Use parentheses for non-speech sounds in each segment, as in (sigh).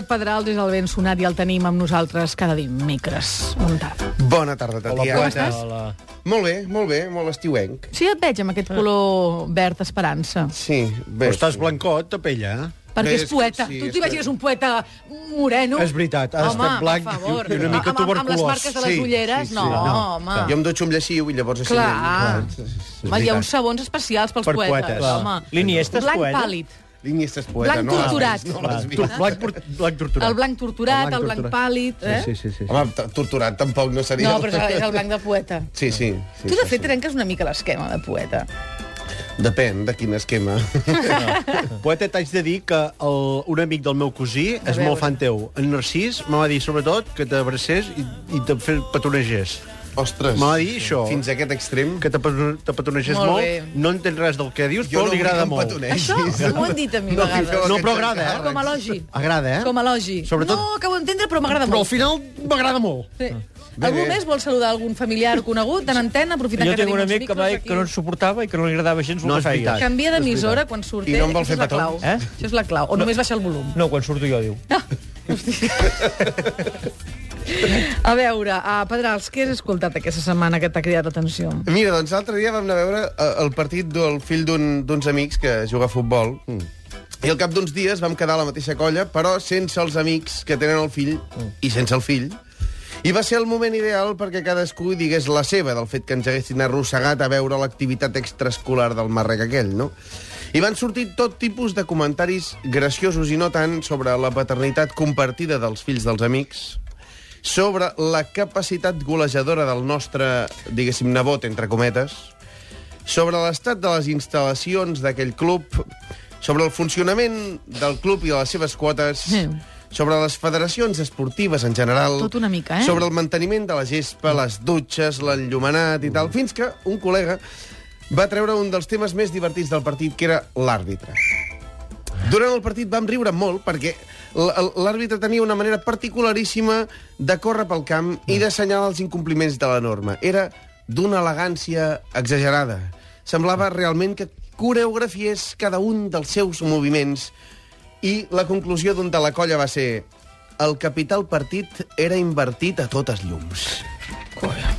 Josep Pedrals és el ben sonat i el tenim amb nosaltres cada dimecres. Bona tarda. Bona tarda, Tatiana. Com estàs? Hola. Molt bé, molt bé, molt estiuenc. Sí, et veig amb aquest color verd esperança. Sí, bé. Però estàs blancot, de pell, eh? Perquè és poeta. sí, tu t'imagines un poeta moreno? És veritat, ha home, estat blanc per favor. i una mica amb, amb, amb les tuberculós. marques de les Sí, ulleres? sí, sí. no, No, home. Jo em dutxo amb lleixiu i llavors així... Clar. és- és Home, hi ha uns sabons especials pels Per poetes. poetes. Clar. Home. L'Iniesta és Blanc poeta? pàl·lid. L'Iniesta és poeta, Blanc no torturat. No l'has vist. blanc, por- blanc torturat. El blanc torturat, el blanc, torturat. pàl·lid. Eh? Sí, sí, sí. sí. Home, torturat tampoc no seria... No, però és el- el blanc de poeta. Sí, sí. sí Tu, de fet, sí. trenques una mica l'esquema de poeta. Depèn de quin esquema. Poeta, t'haig de dir que el, un amic del meu cosí és veure. molt fan teu. En Narcís me va dir, sobretot, que t'abracés i, i te petonegés. Ostres. M'ha dir això. Fins a aquest extrem. Que te, pe- te petonegés Molt molt. bé. No entens res del que dius, Jo però no li agrada que molt. Això m'ho han dit a mi No vegades. No, però agrada, eh? Com a elogi. Agrada, eh? Com a elogi. Sobretot- No acabo d'entendre, però m'agrada Però al molt. final m'agrada molt. Sí. Bé, Algú bé. més vol saludar algun familiar conegut en antena, aprofitant Jo que tinc tenim un uns amic que, micros mai, aquí? que no ens suportava i que no li agradava gens el No que és feia. Canvia d'emissora quan surt I ell, no em vol aquesta és fer petó? Eh? Això és la clau. O només baixa el volum. No, quan surto jo, diu. (laughs) (laughs) (laughs) A veure, a Pedrals, què has escoltat aquesta setmana que t'ha cridat l'atenció? Mira, doncs l'altre dia vam anar a veure eh, el partit del fill d'un- d'uns amics que juga a futbol. Mm. I al cap d'uns dies vam quedar a la mateixa colla, però sense els amics que tenen el fill i sense el fill. I va ser el moment ideal perquè cadascú digués la seva del fet que ens haguessin arrossegat a veure l'activitat extraescolar del marrec aquell, no? I van sortir tot tipus de comentaris graciosos i no tant sobre la paternitat compartida dels fills dels amics, sobre la capacitat golejadora del nostre, diguéssim, nebot, entre cometes, sobre l'estat de les instal·lacions d'aquell club, sobre el funcionament del club i de les seves quotes, Sí. sobre les federacions esportives en general, Tot una mica, eh? sobre el manteniment de la gespa, les dutxes, l'enllumenat i tal, fins que un col·lega va treure un dels temes més divertits del partit, que era l'àrbitre. Durant el partit vam riure molt perquè l'àrbitre tenia una manera particularíssima de córrer pel camp i d'assenyalar els incompliments de la norma. Era d'una elegància exagerada. Semblava realment que coreografiés cada un dels seus moviments i la conclusió d'un de la colla va ser el capital partit era invertit a totes llums.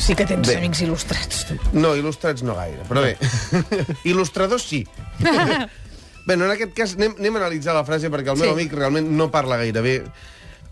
Sí que tens Bé. amics il·lustrats. No, il·lustrats no gaire, però bé. (laughs) Il·lustradors sí. (laughs) bé, no, en aquest cas anem, anem a analitzar la frase perquè el meu Sí. amic realment no parla gaire bé.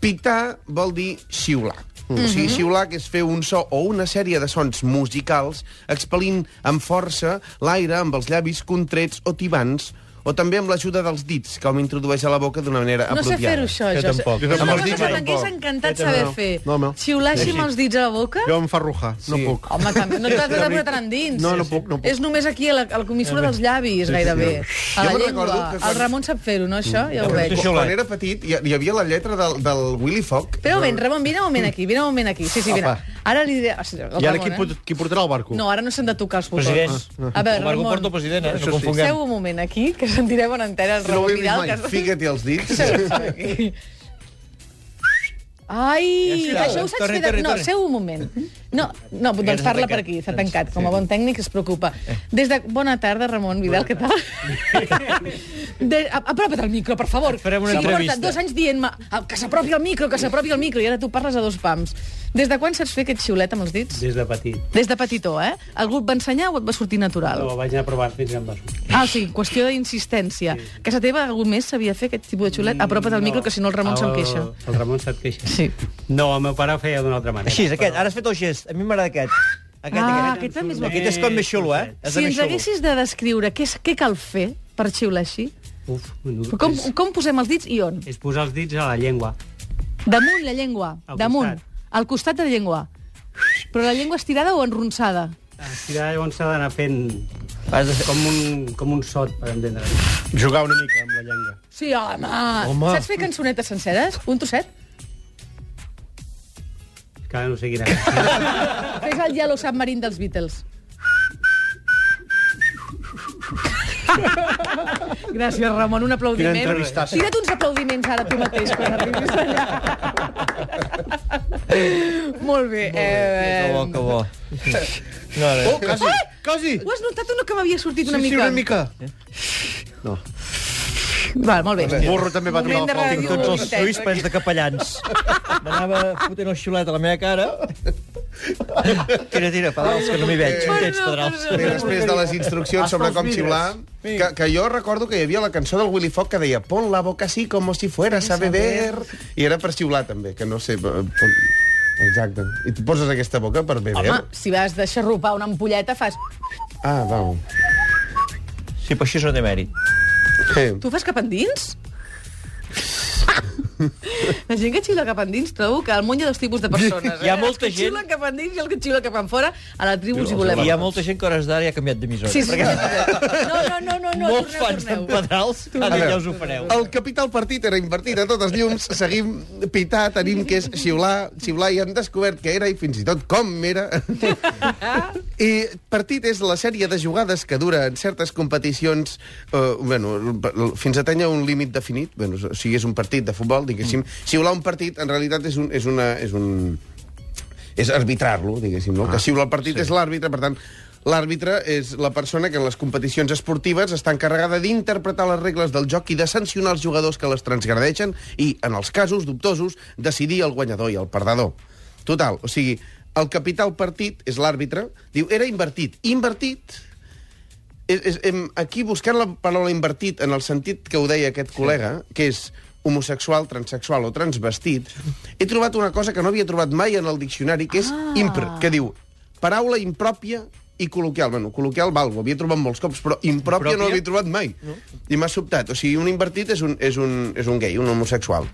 Pitar vol dir xiular. Mm. O sigui, xiular que és fer un so o una sèrie de sons musicals expel·lint amb força l'aire amb els llavis contrets o tibants o també amb l'ajuda dels dits, que hom introdueix a la boca d'una manera No sé apropiada. fer-ho, això. Jo jo. tampoc. Jo Amb tampoc. els dits Mai. M'hagués encantat Jo saber no. fer. No, no. Xiular així amb els dits a la boca? Jo em fa rujar, no Sí. puc. Home, també, no t'has de posar tan endins. No, no puc, no puc. És només aquí, a la, a la comissura dels llavis, gairebé. A la Jo llengua. recordo que quan- El Ramon sap fer-ho, no, això? Ja ho veig. però Quan, era petit hi, hi havia la lletra del, del Willy Fogg. Espera un moment, Ramon, vine un moment aquí, vine un moment aquí. Sí, sí, vine. Apa. Ara li diré... el I ara Ramon, qui, eh? port, qui portarà el barco? No, ara no s'han de tocar els botons. President. A veure, Com algú porta el Ramon, president, eh? No confonguem. seu un moment aquí, que sentirem en antena el Si no ho Ramon he vist Vidal. mai, que- fica't-hi els dits. (laughs) Ai, Ja, això ho saps fer... De... No, seu un moment. No, no doncs parla per aquí, s'ha tancat. Com a bon tècnic es preocupa. Des de... Bona tarda, Ramon Vidal, què tal? De... Apropa't al micro, per favor. Farem una sí, entrevista. Porta dos anys dient-me "Ah, que s'apropi al micro, que s'apropi al micro, i ara tu parles a dos pams. Des de quan saps fer aquest xiulet amb els dits? Des de petit. Des de petitó, eh? Algú et va ensenyar o et va sortir natural? No, vaig anar a provar fins que em va sortir. Ah, sí, qüestió d'insistència. Sí. A casa teva algú més sabia fer aquest tipus de xulet? Apropa't al micro, que si no el Ramon se'n queixa. El Ramon se't queixa. Sí. No, el meu pare ho feia d'una altra manera. Així, aquest. Ara has fet el gest. A mi m'agrada aquest. Aquest, Ah, aquest. aquest també és bo. Aquest és com més xulo, eh? És Si de ens haguessis de descriure què, és, què cal fer per xiular així, Uf, menut. com, És, com posem els dits i on? és posar els dits a la llengua. Damunt la llengua, Al damunt, costat. al costat de la llengua. Però la llengua estirada o enronsada? Estirar llavors s'ha d'anar fent com un, com un sot, per entendre. Jugar una mica amb la llengua. Sí, home. Home. Saps fer cançonetes senceres? Un tosset? Que no sé quina. Fes el Yellow Submarine dels Beatles. Gràcies, Ramon. Un aplaudiment. Entrevistassa. Tira't uns aplaudiments ara tu mateix quan arribis allà. Molt bé. Que Eh, bo, que bo. No, no. Oh, quasi, quasi! Ho has notat o no que m'havia sortit una sí, mica? sí, una mica. No. Va, molt bé. El burro també va Moment de ràdio. flauta. Tots els suïs plens de capellans. M'anava fotent el xiulet a la meva cara. Tira, tira, pedals, que no m'hi veig. Perdó, Tens pedrals. Bé, després de les instruccions sobre com xiular, que, que jo recordo que hi havia la cançó del Willy Fox que deia pon la boca así como si fueras a beber. I era per xiular, també, que no sé... eh. Exacte. I tu poses aquesta boca per beber? Home, si vas de xarrupar una ampolleta, fas... Ah, val. Sí, però això no té mèrit. Tu fas cap endins? (laughs) La gent que xiula cap endins trobo que al món hi ha dos tipus de persones. (laughs) Hi ha eh? molta els que gent- xiulen cap endins i els que xiulen cap enfora. A la tribu us hi volem. Hi ha molta gent que a hores d'ara ja ha canviat d'emissora. Sí, sí, perquè sí. No, no, no, no, no molts torneu, fans d'en torneu. Pedrals, ara ja us ho fareu. El capital partit era invertit a totes llums, seguim pitar, tenim que és xiular, xiular i han descobert que era i fins i tot com era. (laughs) I partit és la sèrie de jugades que dura en certes competicions eh, bueno, fins a tenir un límit definit, bueno, o sigui, és un partit de futbol, diguéssim. Xiular un partit en realitat és un, és una, és un, és arbitrar-lo, diguéssim, no? Ah, que xiula el partit sí. és l'àrbitre, per tant, l'àrbitre és la persona que en les competicions esportives està encarregada d'interpretar les regles del joc i de sancionar els jugadors que les transgradeixen i, en els casos dubtosos, decidir el guanyador i el perdedor. Total, o sigui, el capital partit és l'àrbitre, diu, era invertit. Invertit és, és, em, aquí buscant la paraula invertit en el sentit que ho deia aquest col·lega, que és homosexual, transexual o transvestit, he trobat una cosa que no havia trobat mai en el diccionari, que és Ah. impr, que diu paraula impròpia i col·loquial. Bueno, col·loquial, val, ho havia trobat molts cops, però impròpia, no Impròpia? l'havia trobat mai. No? I m'ha sobtat. O sigui, un invertit és un, és un, és un gay, un homosexual.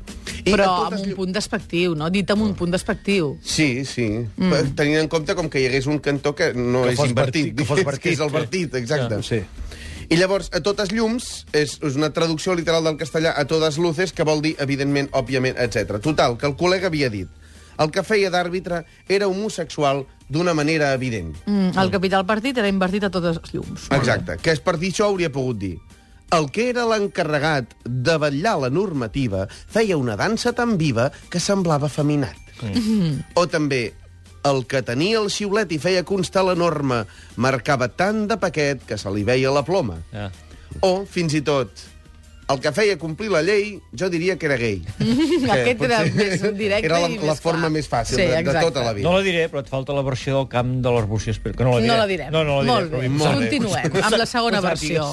I Però amb un llu- punt despectiu, no? Dit amb un punt despectiu. Sí, sí. Mm. Tenint en compte com que hi hagués un cantó que no Que és invertit. vertit, que fos (laughs) que vertit, és el vertit, exacte. Ja, sí. I llavors, a totes llums, és, és una traducció literal del castellà a totes luces, que vol dir, evidentment, òbviament, etc. Total, que el col·lega havia dit el que feia d'àrbitre era homosexual d'una manera evident. Mm, el capital partit era invertit a totes les llums. Exacte. Que és per dir això hauria pogut dir el que era l'encarregat de vetllar la normativa feia una dansa tan viva que semblava feminat. Mm. O també, el que tenia el xiulet i feia constar la norma marcava tant de paquet que se li veia la ploma. Ja. O, fins i tot, el que feia complir la llei, jo diria que era gay. (laughs) Aquest Que era més directe Era la, i més la forma clar. més fàcil Sí, de, de tota la vida. No la diré, però et falta la versió del camp de l'Arbúcia. Espero que no la diré. No la direm. No, no la diré. Molt bé. Molt bé. Continuem amb la segona versió.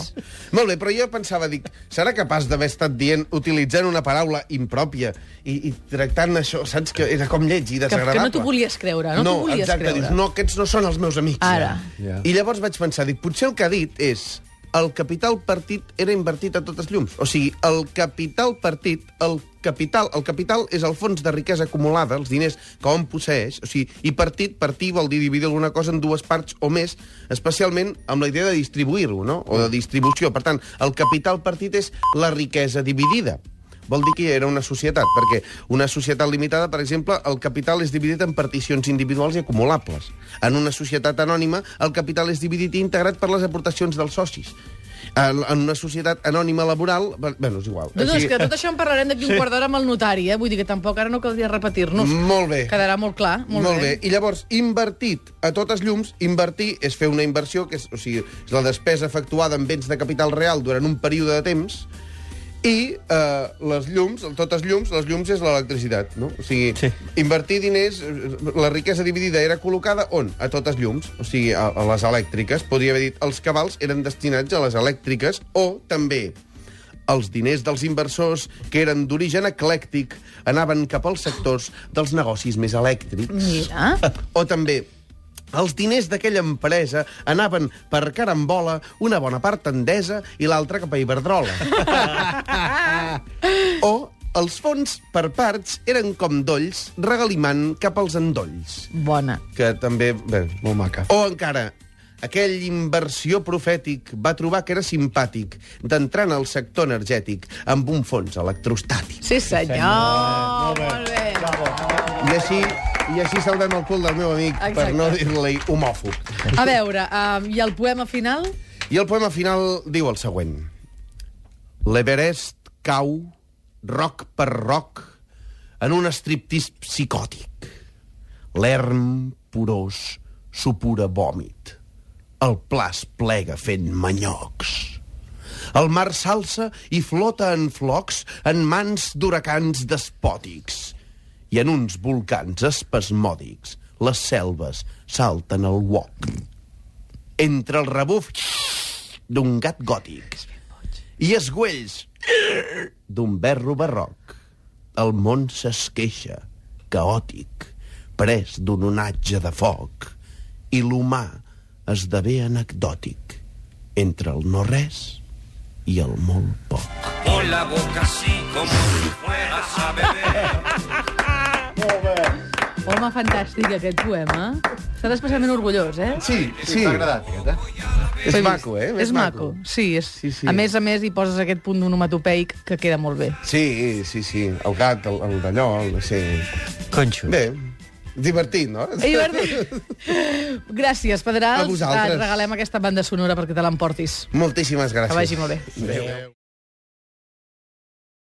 Molt bé, però jo pensava, dic, serà capaç d'haver estat dient, utilitzant una paraula impròpia i, i tractant això, saps, que era com lleig i Que, desagradable. que no t'ho volies creure, no, no t'ho volies exacte, creure. dius, no, aquests no són els meus amics. Ara. Ja. I llavors vaig pensar, dic, potser el que ha dit és el capital partit era invertit a totes llums. O sigui, el capital partit, el capital, el capital és el fons de riquesa acumulada, els diners que hom posseix, o sigui, i partit, partir vol dir dividir alguna cosa en dues parts o més, especialment amb la idea de distribuir-ho, no? O de distribució. Per tant, el capital partit és la riquesa dividida vol dir que era una societat, perquè una societat limitada, per exemple, el capital és dividit en particions individuals i acumulables. En una societat anònima, el capital és dividit i integrat per les aportacions dels socis. En, en una societat anònima laboral... Bueno, és igual. No, no, és que tot això en parlarem d'aquí un quart d'hora amb el notari, eh? Vull dir que tampoc ara no caldria repetir-nos. Molt bé. Quedarà molt clar. Molt, Molt bé. I llavors, invertit a totes llums, invertir és fer una inversió, que és, o sigui, és la despesa efectuada en béns de capital real durant un període de temps, i eh, les llums, totes llums, les llums és l'electricitat, no? O sigui, Sí. invertir diners, la riquesa dividida era col·locada on? A totes llums, o sigui, a, a les elèctriques. Podria haver dit, els cabals eren destinats a les elèctriques, o també els diners dels inversors, que eren d'origen eclèctic, anaven cap als sectors dels negocis més elèctrics. Mira. O també els diners d'aquella empresa anaven per carambola, una bona part tendesa i l'altra cap a Iberdrola. (laughs) o els fons per parts eren com dolls regalimant cap als endolls. Bona. Que també... Bé, Molt maca. o encara, aquell inversió profètic va trobar que era simpàtic d'entrar en el sector energètic amb un fons electrostàtic. Sí, senyor. Molt bé. Molt bé. I així, i així salvem el cul del meu amic Exacte. per no dir-li homòfob. A veure, um, i el poema final? I el poema final diu el següent. L'Everest cau, roc per roc, en un striptease psicòtic. L'erm porós supura vòmit. El pla es plega fent manyocs. El mar s'alça i flota en flocs en mans d'huracans despòtics. I en uns volcans espasmòdics les selves salten al uoc. Entre el rebuf d'un gat gòtic i esguells d'un berro barroc. El món s'esqueixa, caòtic, pres d'un onatge de foc, i l'humà esdevé anecdòtic entre el no-res i el molt poc. Con la boca así como si fueras a beber. Home, fantàstic, aquest poema. Estàs especialment orgullós, eh? Sí, sí. T'ha agradat, aquest, eh? És maco, eh? És maco. Sí, és... Sí, sí. A més a més, hi poses aquest punt d'onomatopeic que queda molt bé. Sí, sí, sí. El gat, el, el d'allò, el... sí. Conxo. Bé, divertit, no? (laughs) Ei, Berti. Gràcies, Pedrals. A vosaltres. Et regalem aquesta banda sonora perquè te l'emportis. Moltíssimes gràcies. Que vagi molt bé. Adéu.